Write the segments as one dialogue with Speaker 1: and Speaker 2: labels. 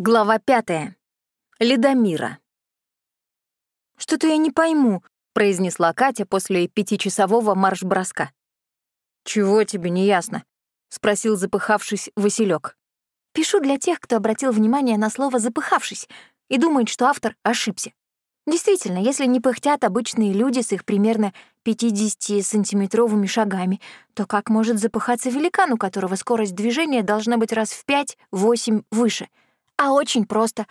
Speaker 1: Глава пятая. Ледомира. «Что-то я не пойму», — произнесла Катя после пятичасового марш-броска. «Чего тебе не ясно?» — спросил запыхавшись Василек. «Пишу для тех, кто обратил внимание на слово «запыхавшись» и думает, что автор ошибся. Действительно, если не пыхтят обычные люди с их примерно 50-сантиметровыми шагами, то как может запыхаться великан, у которого скорость движения должна быть раз в 5-8 выше — а очень просто.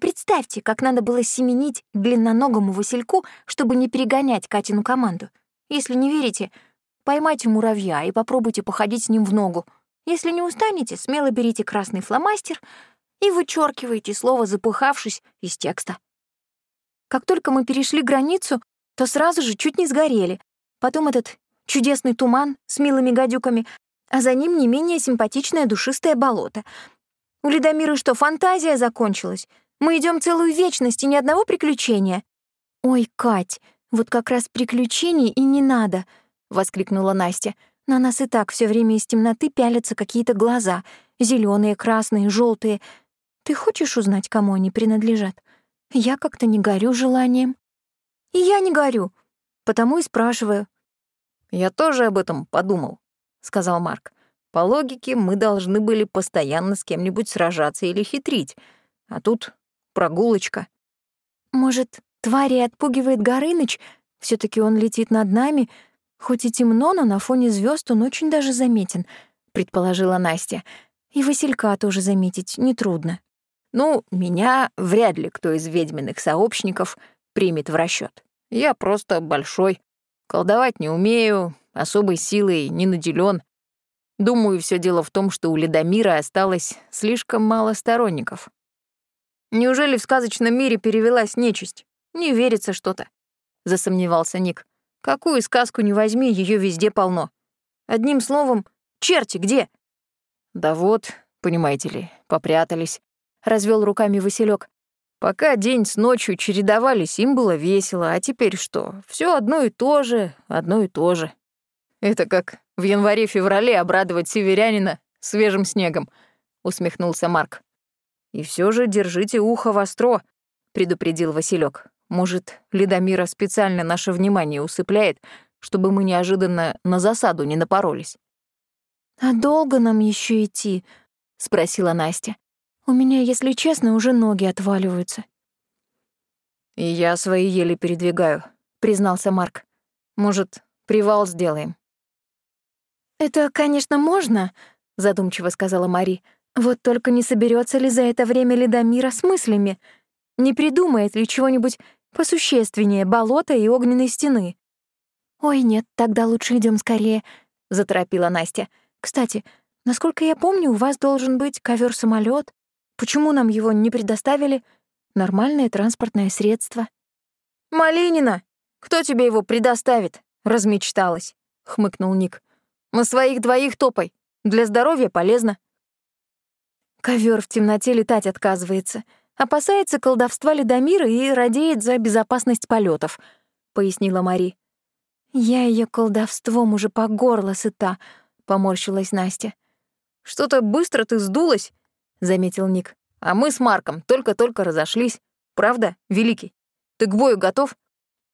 Speaker 1: Представьте, как надо было семенить длинноногому Васильку, чтобы не перегонять Катину команду. Если не верите, поймайте муравья и попробуйте походить с ним в ногу. Если не устанете, смело берите красный фломастер и вычеркивайте слово «запыхавшись» из текста. Как только мы перешли границу, то сразу же чуть не сгорели. Потом этот чудесный туман с милыми гадюками, а за ним не менее симпатичное душистое болото — у Ледомира что, фантазия закончилась? Мы идем целую вечность и ни одного приключения. Ой, Кать, вот как раз приключений и не надо, воскликнула Настя. На нас и так все время из темноты пялятся какие-то глаза, зеленые, красные, желтые. Ты хочешь узнать, кому они принадлежат? Я как-то не горю желанием. И я не горю, потому и спрашиваю.
Speaker 2: Я тоже об этом подумал, сказал Марк. По логике, мы должны были постоянно с кем-нибудь сражаться или хитрить. А тут прогулочка.
Speaker 1: Может, твари отпугивает Горыныч? все таки он летит над нами. Хоть и темно, но на фоне звезд он очень даже заметен, предположила Настя. И Василька тоже заметить нетрудно.
Speaker 2: Ну, меня вряд ли кто из ведьминых сообщников примет в расчет. Я просто большой. Колдовать не умею, особой силой не наделен. Думаю, все дело в том, что у Ледомира осталось слишком мало сторонников.
Speaker 1: Неужели в сказочном мире перевелась нечисть? Не верится что-то, засомневался Ник. Какую сказку не возьми, ее везде полно. Одним словом, черти где?
Speaker 2: Да вот, понимаете ли, попрятались, развел руками Василек. Пока день с ночью чередовались, им было весело, а теперь что? Все одно и то же, одно и то же. Это как в январе-феврале обрадовать северянина свежим снегом», — усмехнулся Марк. «И все же держите ухо востро», — предупредил Василек. «Может, Ледомира специально наше внимание усыпляет, чтобы мы неожиданно на засаду не напоролись».
Speaker 1: «А долго нам еще идти?» — спросила Настя. «У меня, если честно, уже ноги отваливаются».
Speaker 2: «И я свои еле передвигаю», — признался Марк. «Может, привал сделаем?»
Speaker 1: «Это, конечно, можно», — задумчиво сказала Мари. «Вот только не соберется ли за это время Ледомира с мыслями? Не придумает ли чего-нибудь посущественнее болота и огненной стены?» «Ой, нет, тогда лучше идем скорее», — заторопила Настя. «Кстати, насколько я помню, у вас должен быть ковер самолет. Почему нам его не предоставили? Нормальное транспортное средство».
Speaker 2: «Малинина! Кто тебе его предоставит?» — размечталась, — хмыкнул Ник. На своих двоих топай. Для здоровья полезно.
Speaker 1: Ковер в темноте летать отказывается. Опасается колдовства Ледомира и радеет за безопасность полетов, пояснила Мари. Я ее колдовством уже по горло сыта, поморщилась Настя.
Speaker 2: Что-то быстро ты сдулась, заметил Ник. А мы с Марком только-только разошлись. Правда, Великий? Ты к бою готов?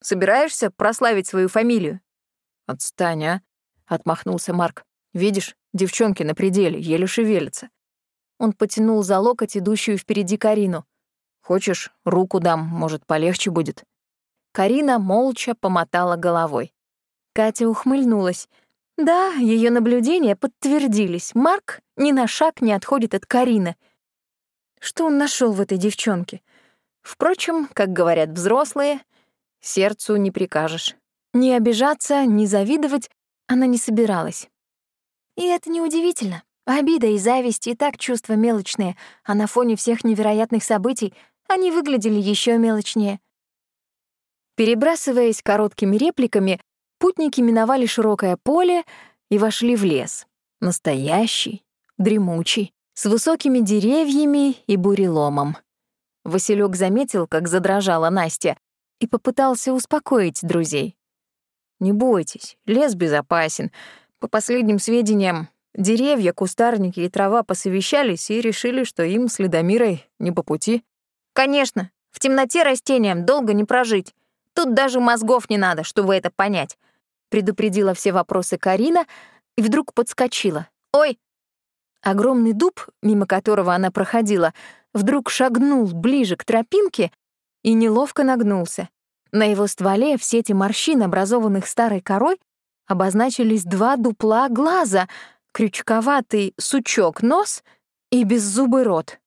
Speaker 2: Собираешься прославить свою фамилию? Отстань, а? Отмахнулся Марк. Видишь, девчонки на пределе, еле шевелятся. Он потянул за локоть идущую впереди Карину. Хочешь, руку дам, может, полегче будет. Карина молча помотала головой. Катя ухмыльнулась. Да, ее наблюдения подтвердились. Марк ни на шаг не отходит от Карины. Что он нашел в этой девчонке? Впрочем, как говорят взрослые, сердцу не прикажешь. Не обижаться, не завидовать она не собиралась. И это неудивительно. Обида и зависть и так чувства мелочные, а на фоне всех невероятных событий они выглядели еще мелочнее. Перебрасываясь короткими репликами, путники миновали широкое поле и вошли в лес. Настоящий, дремучий, с высокими деревьями и буреломом. Василек заметил, как задрожала Настя, и попытался успокоить друзей. Не бойтесь, лес безопасен. По последним сведениям, Деревья, кустарники и трава посовещались и решили, что им с Ледомирой не по пути.
Speaker 1: Конечно, в темноте растениям долго не прожить. Тут даже мозгов не надо, чтобы это понять.
Speaker 2: Предупредила все вопросы Карина и вдруг подскочила.
Speaker 1: Ой!
Speaker 2: Огромный дуб, мимо которого она проходила, вдруг шагнул ближе к тропинке и неловко нагнулся. На его стволе в сети морщин, образованных старой корой, обозначились два дупла глаза, крючковатый сучок нос и беззубый рот.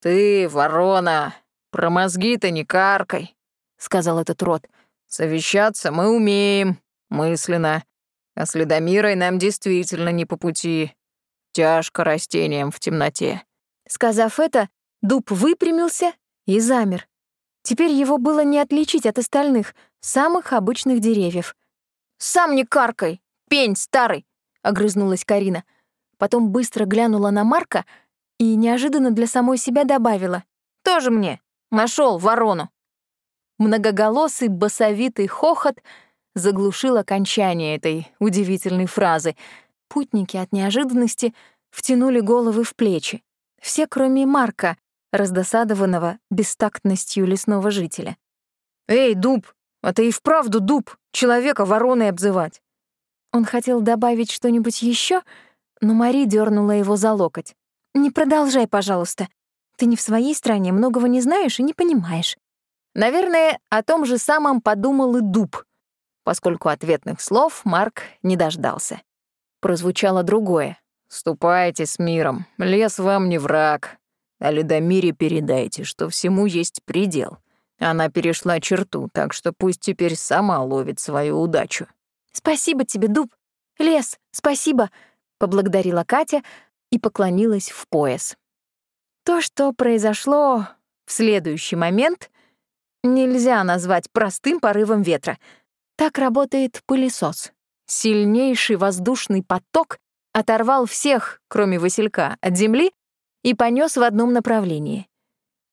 Speaker 3: «Ты, ворона, про мозги-то не каркай», — сказал этот рот. «Совещаться мы умеем, мысленно, а с Ледомирой нам действительно не по пути. Тяжко растениям в темноте».
Speaker 2: Сказав это, дуб выпрямился и замер. Теперь его было не отличить от остальных, самых обычных деревьев.
Speaker 1: «Сам не каркай, пень старый!» — огрызнулась Карина.
Speaker 2: Потом быстро глянула на Марка и неожиданно для самой себя добавила.
Speaker 1: «Тоже мне! Нашел ворону!»
Speaker 2: Многоголосый басовитый хохот заглушил окончание этой удивительной фразы. Путники от неожиданности втянули головы в плечи. Все, кроме Марка, раздосадованного бестактностью лесного жителя.
Speaker 1: «Эй, дуб, а ты и вправду дуб, человека вороной обзывать!»
Speaker 2: Он хотел добавить что-нибудь еще, но Мари дернула его за локоть. «Не продолжай, пожалуйста. Ты не в своей стране, многого не знаешь и не понимаешь».
Speaker 1: Наверное, о том же самом подумал и дуб, поскольку ответных слов Марк не дождался.
Speaker 2: Прозвучало другое.
Speaker 3: «Ступайте с миром, лес вам не враг. А Ледомире передайте, что всему есть предел. Она перешла черту, так что пусть теперь сама ловит свою удачу».
Speaker 2: «Спасибо тебе, Дуб. Лес, спасибо», — поблагодарила Катя и поклонилась в пояс. То, что произошло в следующий момент, нельзя назвать простым порывом ветра. Так работает пылесос. Сильнейший воздушный поток оторвал всех, кроме Василька, от земли и понес в одном направлении.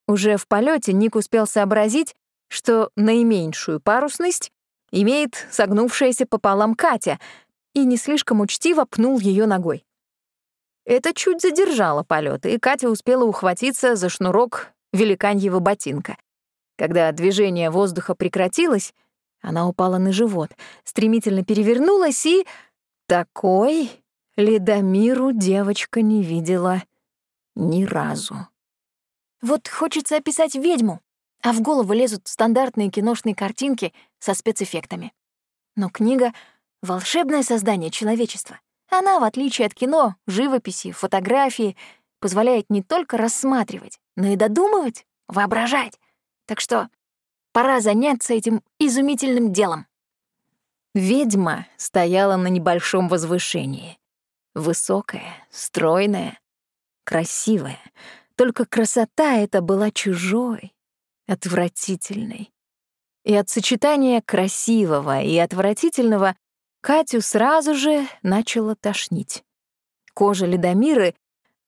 Speaker 2: Уже в полете Ник успел сообразить, что наименьшую парусность имеет согнувшаяся пополам Катя, и не слишком учтиво пнул ее ногой. Это чуть задержало полет, и Катя успела ухватиться за шнурок великаньего ботинка. Когда движение воздуха прекратилось, она упала на живот, стремительно перевернулась и... Такой Ледомиру девочка не видела ни разу. Вот хочется описать ведьму, а в голову лезут стандартные киношные картинки со спецэффектами. Но книга — волшебное создание человечества. Она, в отличие от кино, живописи, фотографии, позволяет не только рассматривать, но и додумывать, воображать. Так что пора заняться этим изумительным делом. Ведьма стояла на небольшом возвышении. Высокая, стройная, красивая. Только красота эта была чужой, отвратительной. И от сочетания красивого и отвратительного Катю сразу же начало тошнить. Кожа Ледомиры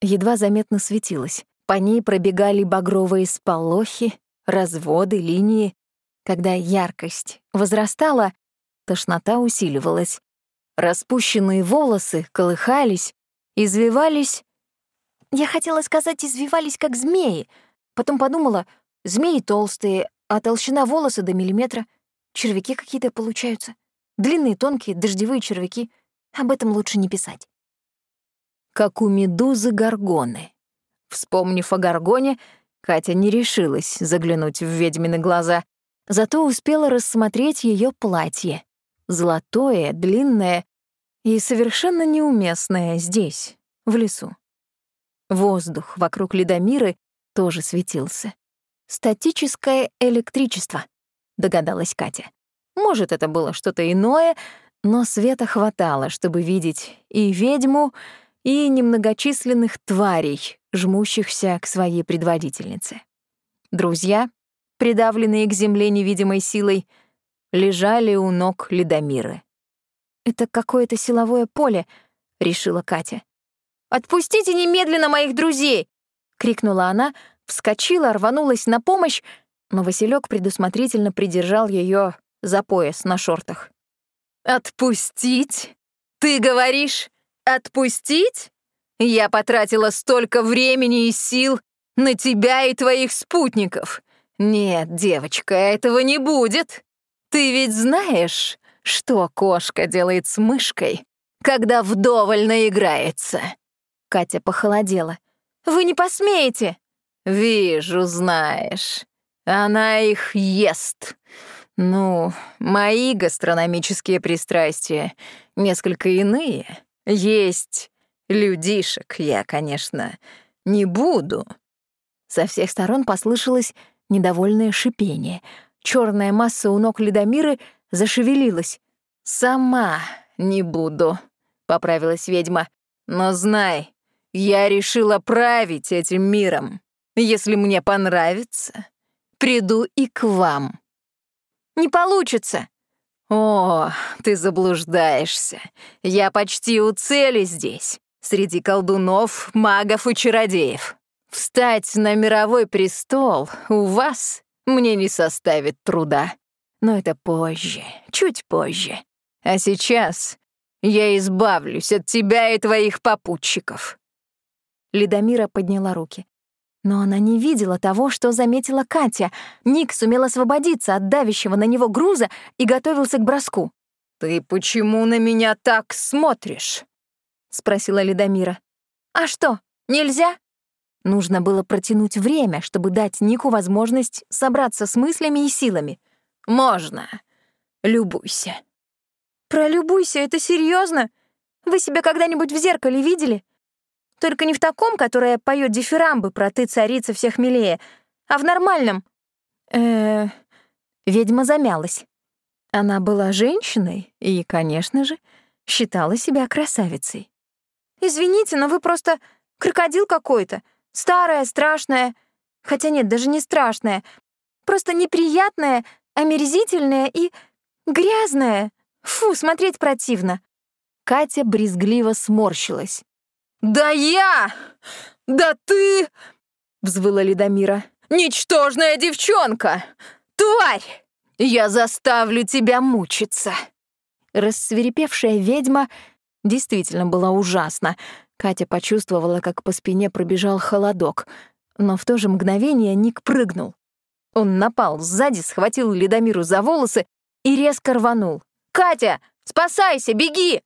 Speaker 2: едва заметно светилась. По ней пробегали багровые сполохи, разводы, линии. Когда яркость возрастала, тошнота усиливалась. Распущенные волосы колыхались, извивались я хотела сказать, извивались как змеи. Потом подумала, змеи толстые, а толщина волоса до миллиметра. Червяки какие-то получаются. Длинные, тонкие, дождевые червяки. Об этом лучше не писать. Как у медузы горгоны. Вспомнив о горгоне, Катя не решилась заглянуть в ведьмины глаза, зато успела рассмотреть ее платье. Золотое, длинное и совершенно неуместное здесь, в лесу. Воздух вокруг Ледомиры тоже светился. «Статическое электричество», — догадалась Катя. Может, это было что-то иное, но света хватало, чтобы видеть и ведьму, и немногочисленных тварей, жмущихся к своей предводительнице. Друзья, придавленные к земле невидимой силой, лежали у ног Ледомиры. «Это какое-то силовое поле», — решила Катя.
Speaker 1: «Отпустите немедленно моих друзей!» — крикнула она, вскочила, рванулась на помощь, но Василек предусмотрительно придержал ее за пояс на шортах.
Speaker 3: «Отпустить? Ты говоришь?
Speaker 2: Отпустить? Я потратила столько времени и сил на тебя и твоих спутников. Нет, девочка, этого не будет. Ты ведь знаешь, что кошка делает с мышкой, когда вдоволь наиграется?» Катя похолодела. «Вы не посмеете!» «Вижу, знаешь. Она их ест. Ну, мои гастрономические пристрастия несколько иные. Есть людишек я, конечно, не буду». Со всех сторон послышалось недовольное шипение. Черная масса у ног Ледомиры зашевелилась. «Сама не буду», — поправилась ведьма. «Но знай, я решила править этим миром. Если мне понравится, приду и к вам». «Не получится». «О, ты заблуждаешься. Я почти у цели здесь, среди колдунов, магов и чародеев. Встать на мировой престол у вас мне не составит труда. Но это позже, чуть позже. А сейчас я избавлюсь от тебя и твоих попутчиков».
Speaker 1: Ледомира подняла руки. Но она не видела того, что заметила Катя. Ник сумел освободиться от давящего на него груза и готовился к броску.
Speaker 2: «Ты почему на меня так смотришь?» — спросила Ледомира.
Speaker 1: «А что, нельзя?» Нужно было протянуть время, чтобы дать Нику возможность собраться с мыслями и силами.
Speaker 2: «Можно. Любуйся».
Speaker 1: «Пролюбуйся, это серьезно? Вы себя когда-нибудь в зеркале видели? Только не в таком, которое поет дифирамбы про «ты царица всех милее», а в нормальном». Э, -э ведьма замялась. Она была женщиной и, конечно же, считала себя красавицей. «Извините, но вы просто крокодил какой-то. Старая, страшная. Хотя нет, даже не страшная. Просто неприятная, омерзительная и грязная. Фу, смотреть противно. Катя брезгливо сморщилась.
Speaker 2: «Да я! Да ты!» — взвыла Ледомира. «Ничтожная девчонка! Тварь! Я заставлю тебя мучиться!»
Speaker 1: Рассверепевшая ведьма действительно была ужасна, Катя почувствовала, как по спине пробежал холодок, но в то же мгновение Ник прыгнул. Он напал сзади, схватил Ледомиру за волосы и резко рванул. «Катя, спасайся, беги!»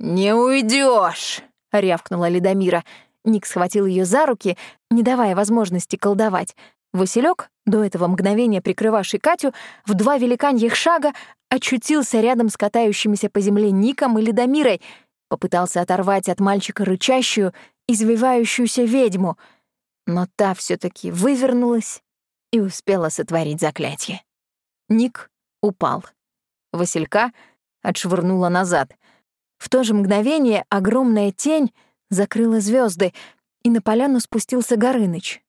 Speaker 2: «Не уйдешь!» — рявкнула Ледомира.
Speaker 1: Ник схватил ее за руки, не давая возможности колдовать. Василек, до этого мгновения прикрывавший Катю, в два великаньих шага очутился рядом с катающимися по земле Ником и Ледомирой — Попытался оторвать от мальчика рычащую, извивающуюся ведьму, но та все таки вывернулась и успела сотворить заклятие. Ник упал. Василька отшвырнула назад. В то же мгновение огромная тень закрыла звезды, и на поляну спустился Горыныч.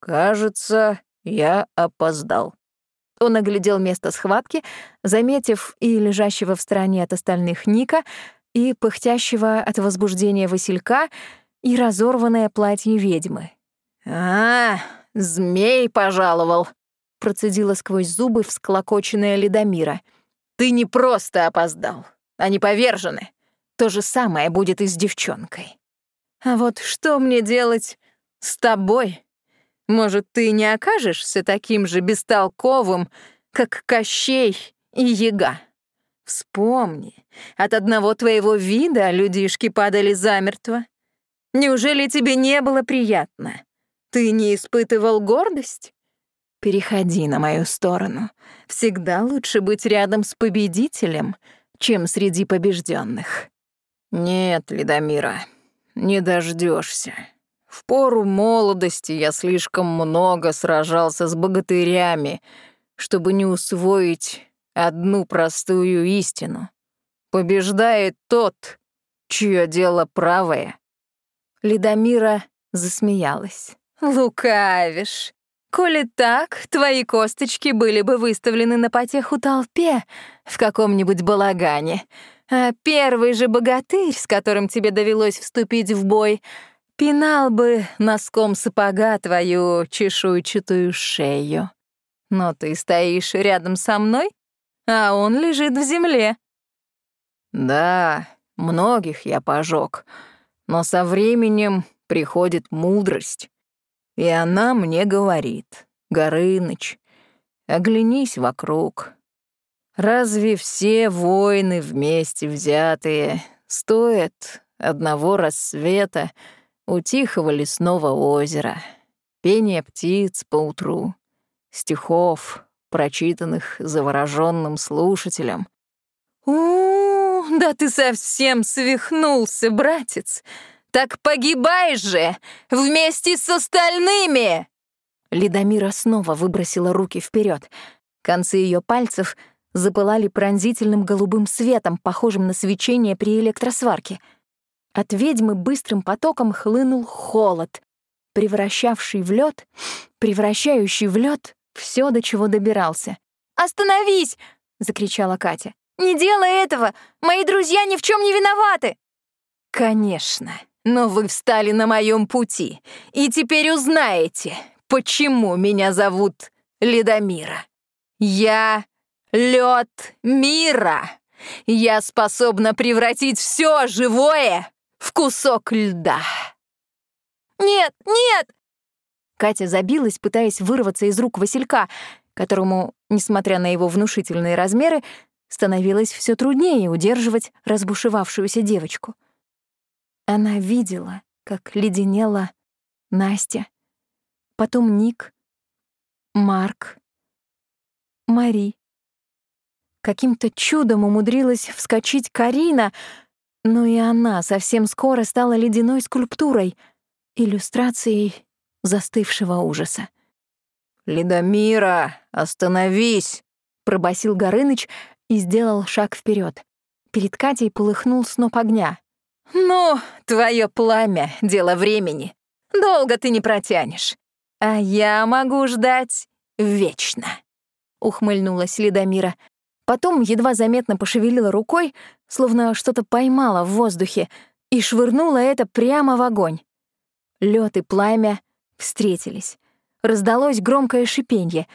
Speaker 3: «Кажется, я опоздал».
Speaker 1: Он оглядел место схватки, заметив и лежащего в стороне от остальных Ника, и пыхтящего от возбуждения Василька, и разорванное платье ведьмы.
Speaker 2: «А, змей пожаловал!» — процедила сквозь зубы всклокоченная Ледомира. «Ты не просто опоздал, они повержены. То же самое будет и с девчонкой. А вот что мне делать с тобой? Может, ты не окажешься таким же бестолковым, как Кощей и Яга?» Вспомни, от одного твоего вида людишки падали замертво. Неужели тебе не было приятно? Ты не испытывал гордость? Переходи на мою сторону. Всегда лучше быть рядом с победителем, чем среди побежденных.
Speaker 3: Нет, Ледомира, не дождешься. В пору молодости я слишком много сражался с богатырями, чтобы не усвоить одну простую истину. Побеждает тот, чье дело правое.
Speaker 1: Ледомира засмеялась.
Speaker 2: «Лукавишь. Коли так, твои косточки были бы выставлены на потеху толпе в каком-нибудь балагане. А первый же богатырь, с которым тебе довелось вступить в бой, пинал бы носком сапога твою чешуйчатую шею. Но ты стоишь рядом со мной а он лежит в земле».
Speaker 3: «Да, многих я пожег, но со временем приходит мудрость, и она мне говорит, Горыныч, оглянись вокруг. Разве все воины вместе взятые стоят одного рассвета у тихого лесного озера, пения птиц поутру, стихов, прочитанных завороженным слушателем?
Speaker 2: у да ты совсем свихнулся, братец! Так погибай же вместе с остальными!»
Speaker 1: Ледомира снова выбросила руки вперед. Концы ее пальцев запылали пронзительным голубым светом, похожим на свечение при электросварке. От ведьмы быстрым потоком хлынул холод, превращавший в лед, превращающий в лед все, до чего добирался.
Speaker 2: «Остановись!» — закричала Катя. «Не делай этого! Мои друзья ни в чем не виноваты!»
Speaker 1: «Конечно, но вы встали на моем пути, и теперь узнаете, почему меня зовут Ледомира. Я — лед мира. Я способна превратить все живое в кусок льда».
Speaker 2: «Нет, нет!»
Speaker 1: Катя забилась, пытаясь вырваться из рук Василька, которому, несмотря на его внушительные размеры, становилось все труднее удерживать разбушевавшуюся девочку. Она видела, как леденела Настя, потом Ник, Марк, Мари. Каким-то чудом умудрилась вскочить Карина, но и она совсем скоро стала ледяной скульптурой, иллюстрацией застывшего ужаса.
Speaker 3: «Ледомира, остановись!» — пробасил
Speaker 1: Горыныч и сделал шаг вперед. Перед Катей полыхнул сноп огня.
Speaker 2: «Ну, твое пламя — дело времени. Долго ты не протянешь. А я могу ждать вечно», — ухмыльнулась Ледомира.
Speaker 1: Потом едва заметно пошевелила рукой, словно что-то поймала в воздухе, и швырнула это прямо в огонь. Лед и пламя встретились. Раздалось громкое шипенье.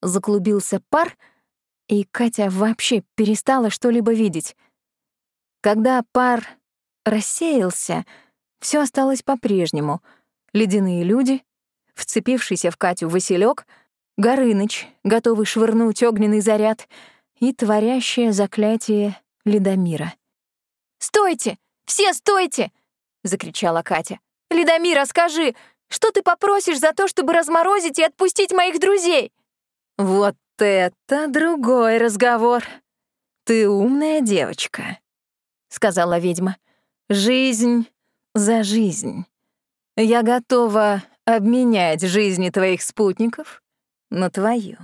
Speaker 1: Заклубился пар, и Катя вообще перестала что-либо видеть. Когда пар рассеялся, все осталось по-прежнему. Ледяные люди, вцепившийся в Катю Василек, Горыныч, готовый швырнуть огненный заряд, и творящее заклятие Ледомира.
Speaker 2: «Стойте! Все стойте!» — закричала Катя. «Ледомира, скажи, что ты попросишь за то, чтобы разморозить и отпустить моих друзей?»
Speaker 1: «Вот это другой разговор. Ты умная девочка», — сказала ведьма. «Жизнь за жизнь. Я готова обменять жизни твоих спутников на твою».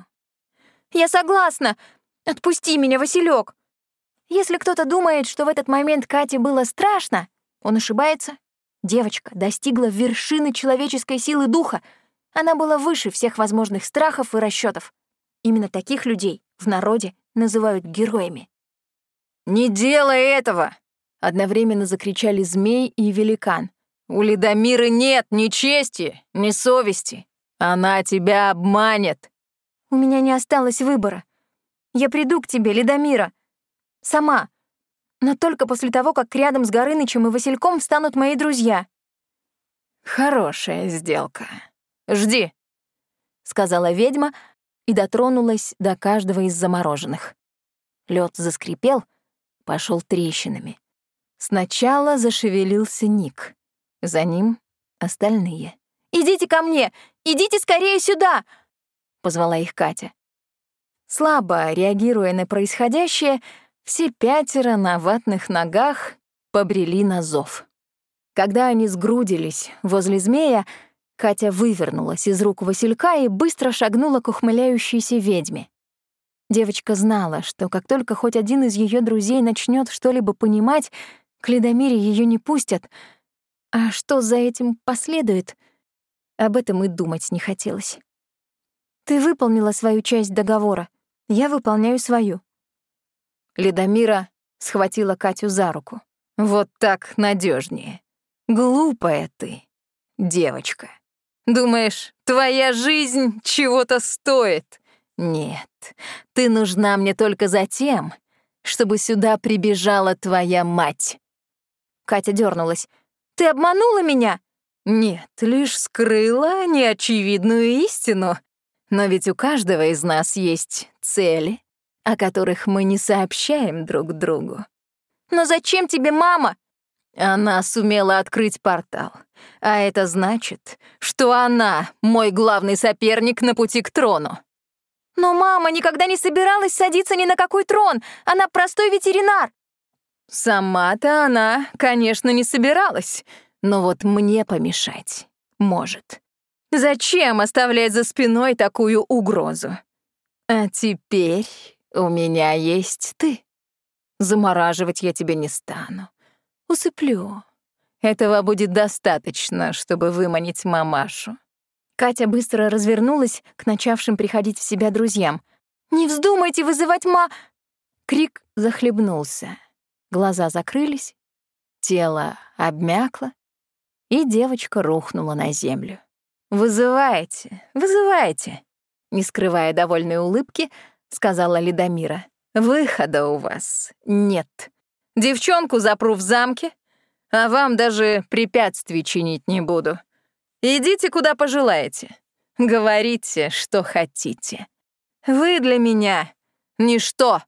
Speaker 2: «Я согласна. Отпусти меня, Василек. Если кто-то думает, что в этот момент Кате было страшно, он ошибается. Девочка достигла вершины человеческой силы духа. Она была выше всех возможных страхов и расчетов. Именно таких людей в народе называют героями.
Speaker 3: «Не делай этого!» — одновременно закричали змей и великан. «У Ледомиры нет ни чести, ни совести. Она тебя обманет!»
Speaker 2: «У меня не осталось выбора. Я приду к тебе, Ледомира. Сама но только после того, как рядом с Горынычем и Васильком встанут мои друзья.
Speaker 3: «Хорошая сделка. Жди», —
Speaker 1: сказала ведьма и дотронулась до каждого из замороженных. Лед заскрипел, пошел трещинами. Сначала зашевелился Ник, за ним остальные.
Speaker 2: «Идите ко мне! Идите скорее сюда!» — позвала их Катя.
Speaker 1: Слабо реагируя на происходящее, все пятеро на ватных ногах побрели на зов. Когда они сгрудились возле змея, Катя вывернулась из рук Василька и быстро шагнула к ухмыляющейся ведьме. Девочка знала, что как только хоть один из ее друзей начнет что-либо понимать, к Ледомире ее не пустят. А что за этим последует, об этом и думать не хотелось. «Ты выполнила свою часть договора, я выполняю свою»,
Speaker 3: Ледомира схватила Катю за руку. «Вот так надежнее. Глупая ты, девочка. Думаешь, твоя жизнь чего-то стоит? Нет, ты нужна мне только за тем, чтобы сюда прибежала твоя мать.
Speaker 2: Катя дернулась. «Ты обманула меня?»
Speaker 3: «Нет, лишь скрыла неочевидную истину. Но ведь у каждого из нас есть цели, о которых мы не сообщаем друг другу.
Speaker 2: «Но зачем тебе мама?»
Speaker 3: Она сумела открыть портал. А это значит, что она мой главный соперник на пути к трону.
Speaker 2: «Но мама никогда не собиралась садиться ни на какой трон. Она простой ветеринар».
Speaker 3: Сама-то она, конечно, не собиралась, но вот мне помешать может. Зачем оставлять за спиной такую угрозу? А теперь у меня есть ты. Замораживать я тебя не стану. Усыплю. Этого будет достаточно, чтобы выманить мамашу.
Speaker 2: Катя быстро развернулась к начавшим приходить в себя друзьям. «Не вздумайте вызывать ма...»
Speaker 3: Крик захлебнулся. Глаза закрылись, тело обмякло, и девочка рухнула на землю. «Вызывайте, вызывайте!» Не скрывая довольной улыбки, сказала Ледомира. «Выхода у вас нет. Девчонку запру в замке, а вам даже препятствий чинить не буду. Идите, куда пожелаете. Говорите, что хотите. Вы для меня — ничто.